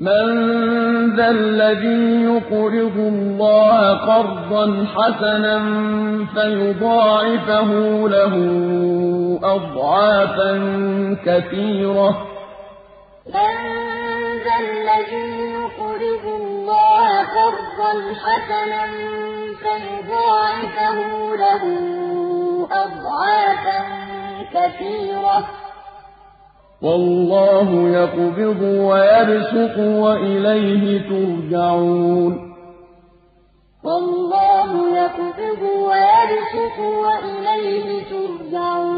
مَّن ذَا الَّذِي يُقْرِضُ اللَّهَ قَرْضًا حَسَنًا فَيُضَاعِفَهُ لَهُ أَضْعَافًا كَثِيرَةً ۚ. مَّن ذَا الَّذِي يُقْرِضُ اللَّهَ قَرْضًا حَسَنًا فَيُضَاعِفَهُ لَهُ أَضْعَافًا كَثِيرَةً ۚ. وَاللَّهُ يَقْبِضُ وَيَبْسُطُ وَإِلَيْهِ تُرْجَعُونَ. وَاللَّهُ يَقْبِضُ وَيَبْسُطُ وَإِلَيْهِ تُرْجَعُونَ.